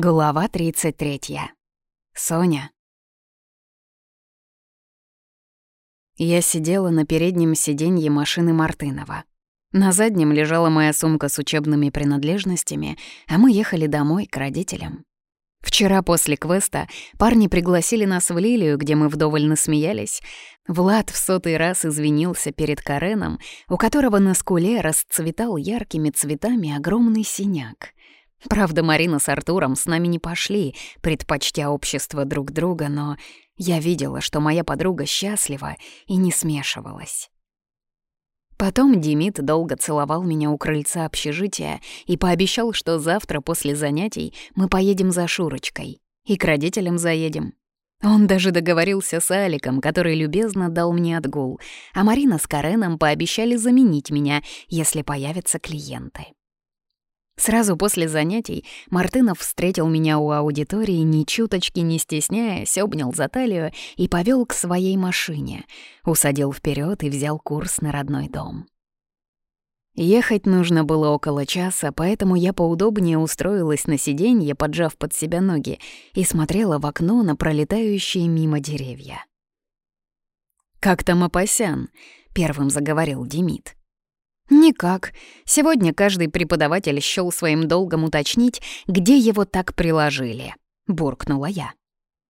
Глава 33. Соня. Я сидела на переднем сиденье машины Мартынова. На заднем лежала моя сумка с учебными принадлежностями, а мы ехали домой к родителям. Вчера после квеста парни пригласили нас в Лилию, где мы вдоволь насмеялись. Влад в сотый раз извинился перед Кареном, у которого на скуле расцветал яркими цветами огромный синяк — Правда, Марина с Артуром с нами не пошли, предпочтя общество друг друга, но я видела, что моя подруга счастлива и не смешивалась. Потом Демид долго целовал меня у крыльца общежития и пообещал, что завтра после занятий мы поедем за Шурочкой и к родителям заедем. Он даже договорился с Аликом, который любезно дал мне отгул, а Марина с Кареном пообещали заменить меня, если появятся клиенты. Сразу после занятий Мартынов встретил меня у аудитории, ни чуточки не стесняясь, обнял за талию и повел к своей машине, усадил вперед и взял курс на родной дом. Ехать нужно было около часа, поэтому я поудобнее устроилась на сиденье, поджав под себя ноги, и смотрела в окно на пролетающие мимо деревья. «Как там Апасян?» — первым заговорил Демид. Никак. Сегодня каждый преподаватель счел своим долгом уточнить, где его так приложили. Буркнула я.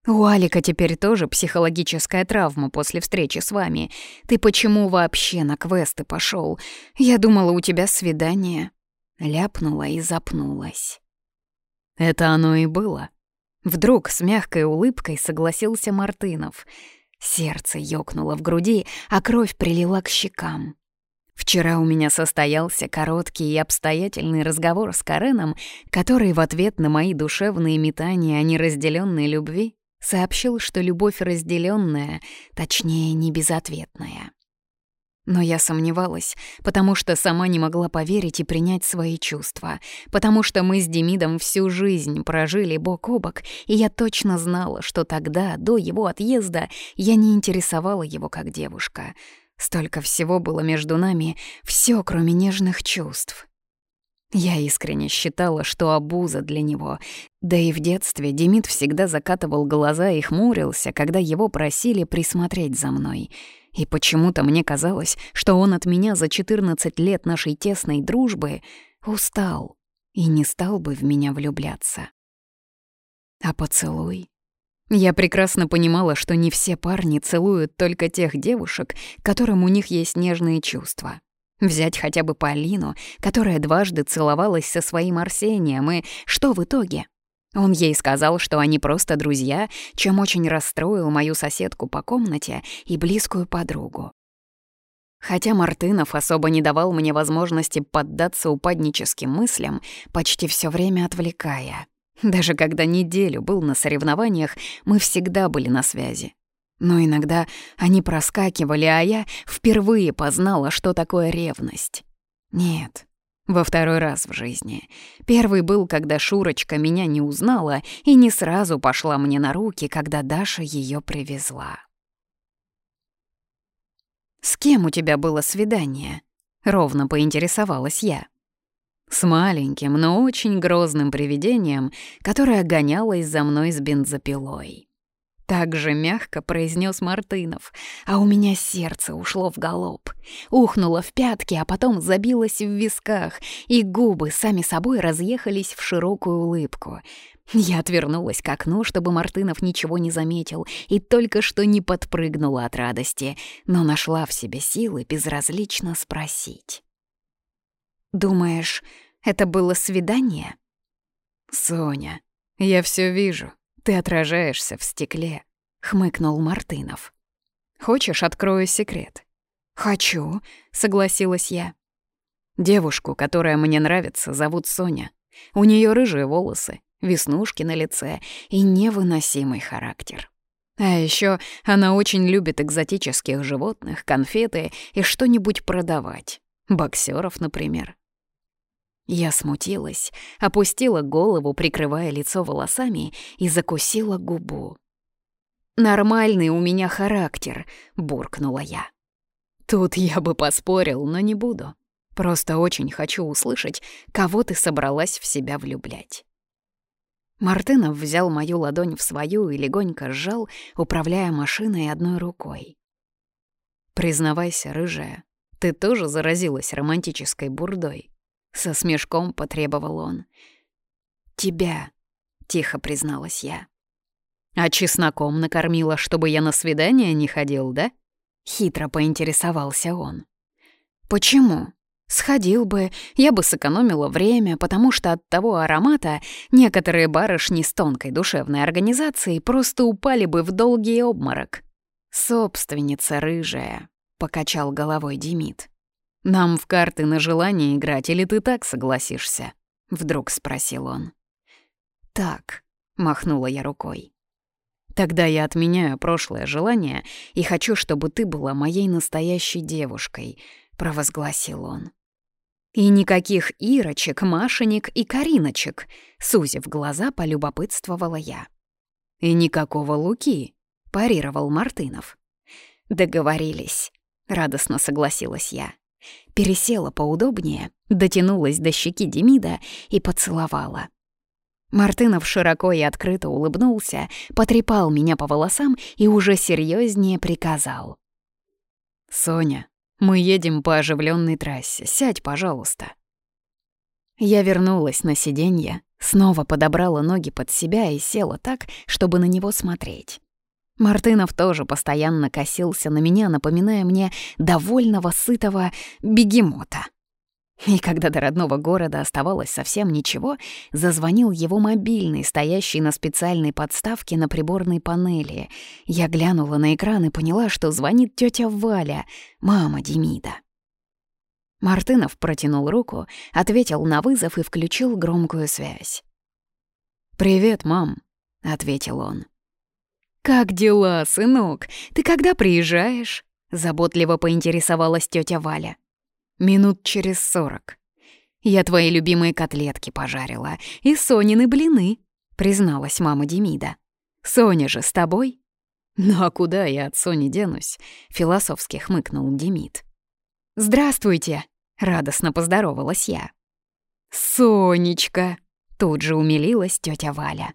«У Алика теперь тоже психологическая травма после встречи с вами. Ты почему вообще на квесты пошел? Я думала, у тебя свидание». Ляпнула и запнулась. Это оно и было. Вдруг с мягкой улыбкой согласился Мартынов. Сердце ёкнуло в груди, а кровь прилила к щекам. Вчера у меня состоялся короткий и обстоятельный разговор с Кареном, который в ответ на мои душевные метания о неразделенной любви сообщил, что любовь разделенная, точнее, не безответная. Но я сомневалась, потому что сама не могла поверить и принять свои чувства, потому что мы с Демидом всю жизнь прожили бок о бок, и я точно знала, что тогда, до его отъезда, я не интересовала его как девушка — Столько всего было между нами, все, кроме нежных чувств. Я искренне считала, что обуза для него. Да и в детстве Демид всегда закатывал глаза и хмурился, когда его просили присмотреть за мной. И почему-то мне казалось, что он от меня за 14 лет нашей тесной дружбы устал и не стал бы в меня влюбляться. А поцелуй? Я прекрасно понимала, что не все парни целуют только тех девушек, которым у них есть нежные чувства. Взять хотя бы Полину, которая дважды целовалась со своим Арсением, и что в итоге? Он ей сказал, что они просто друзья, чем очень расстроил мою соседку по комнате и близкую подругу. Хотя Мартынов особо не давал мне возможности поддаться упадническим мыслям, почти все время отвлекая — даже когда неделю был на соревнованиях, мы всегда были на связи. Но иногда они проскакивали, а я впервые познала, что такое ревность. Нет, во второй раз в жизни. Первый был, когда Шурочка меня не узнала и не сразу пошла мне на руки, когда Даша ее привезла. «С кем у тебя было свидание?» — ровно поинтересовалась я с маленьким, но очень грозным привидением, которое гонялось за мной с бензопилой. Так же мягко произнес Мартынов, а у меня сердце ушло в галоп, ухнуло в пятки, а потом забилось в висках, и губы сами собой разъехались в широкую улыбку. Я отвернулась к окну, чтобы Мартынов ничего не заметил, и только что не подпрыгнула от радости, но нашла в себе силы безразлично спросить. Думаешь, это было свидание? Соня, я все вижу. Ты отражаешься в стекле, хмыкнул Мартынов. Хочешь, открою секрет? Хочу, согласилась я. Девушку, которая мне нравится, зовут Соня. У нее рыжие волосы, веснушки на лице и невыносимый характер. А еще она очень любит экзотических животных, конфеты и что-нибудь продавать. Боксеров, например. Я смутилась, опустила голову, прикрывая лицо волосами, и закусила губу. «Нормальный у меня характер», — буркнула я. Тут я бы поспорил, но не буду. Просто очень хочу услышать, кого ты собралась в себя влюблять. Мартынов взял мою ладонь в свою и легонько сжал, управляя машиной одной рукой. «Признавайся, рыжая, ты тоже заразилась романтической бурдой?» — со смешком потребовал он. «Тебя», — тихо призналась я. «А чесноком накормила, чтобы я на свидание не ходил, да?» — хитро поинтересовался он. «Почему? Сходил бы, я бы сэкономила время, потому что от того аромата некоторые барышни с тонкой душевной организацией просто упали бы в долгий обморок». «Собственница рыжая», — покачал головой Демид. «Нам в карты на желание играть, или ты так согласишься?» — вдруг спросил он. «Так», — махнула я рукой. «Тогда я отменяю прошлое желание и хочу, чтобы ты была моей настоящей девушкой», — провозгласил он. «И никаких Ирочек, Машенек и Кариночек», — сузив глаза, полюбопытствовала я. «И никакого Луки», — парировал Мартынов. «Договорились», — радостно согласилась я. Пересела поудобнее, дотянулась до щеки Демида и поцеловала. Мартынов широко и открыто улыбнулся, потрепал меня по волосам и уже серьезнее приказал. «Соня, мы едем по оживленной трассе. Сядь, пожалуйста». Я вернулась на сиденье, снова подобрала ноги под себя и села так, чтобы на него смотреть. Мартынов тоже постоянно косился на меня, напоминая мне довольного, сытого бегемота. И когда до родного города оставалось совсем ничего, зазвонил его мобильный, стоящий на специальной подставке на приборной панели. Я глянула на экран и поняла, что звонит тетя Валя, мама Демида. Мартынов протянул руку, ответил на вызов и включил громкую связь. «Привет, мам», — ответил он. «Как дела, сынок? Ты когда приезжаешь?» Заботливо поинтересовалась тетя Валя. «Минут через сорок. Я твои любимые котлетки пожарила и Сонины блины», призналась мама Демида. «Соня же с тобой?» «Ну а куда я от Сони денусь?» философски хмыкнул Демид. «Здравствуйте!» — радостно поздоровалась я. «Сонечка!» — тут же умилилась тетя Валя.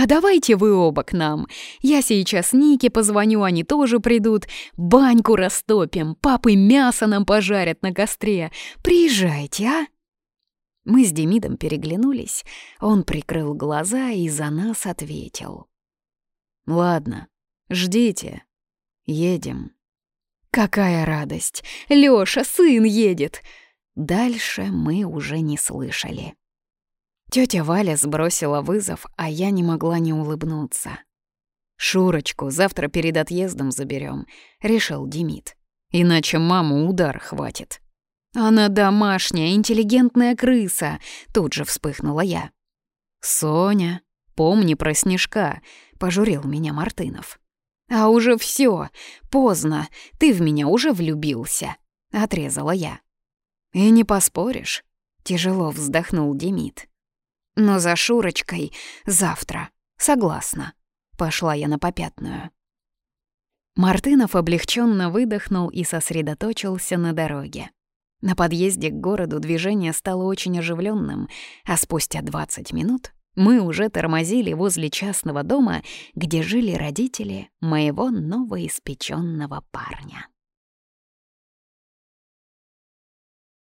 «А давайте вы оба к нам. Я сейчас Нике позвоню, они тоже придут. Баньку растопим, папы мясо нам пожарят на костре. Приезжайте, а!» Мы с Демидом переглянулись. Он прикрыл глаза и за нас ответил. «Ладно, ждите. Едем». «Какая радость! Лёша, сын едет!» Дальше мы уже не слышали. Тетя Валя сбросила вызов, а я не могла не улыбнуться. «Шурочку завтра перед отъездом заберем, решил Демид. «Иначе маму удар хватит». «Она домашняя, интеллигентная крыса!» — тут же вспыхнула я. «Соня, помни про снежка», — пожурил меня Мартынов. «А уже все, поздно, ты в меня уже влюбился», — отрезала я. «И не поспоришь», — тяжело вздохнул Демид. Но за Шурочкой завтра. Согласна. Пошла я на попятную. Мартынов облегченно выдохнул и сосредоточился на дороге. На подъезде к городу движение стало очень оживленным, а спустя 20 минут мы уже тормозили возле частного дома, где жили родители моего новоиспеченного парня.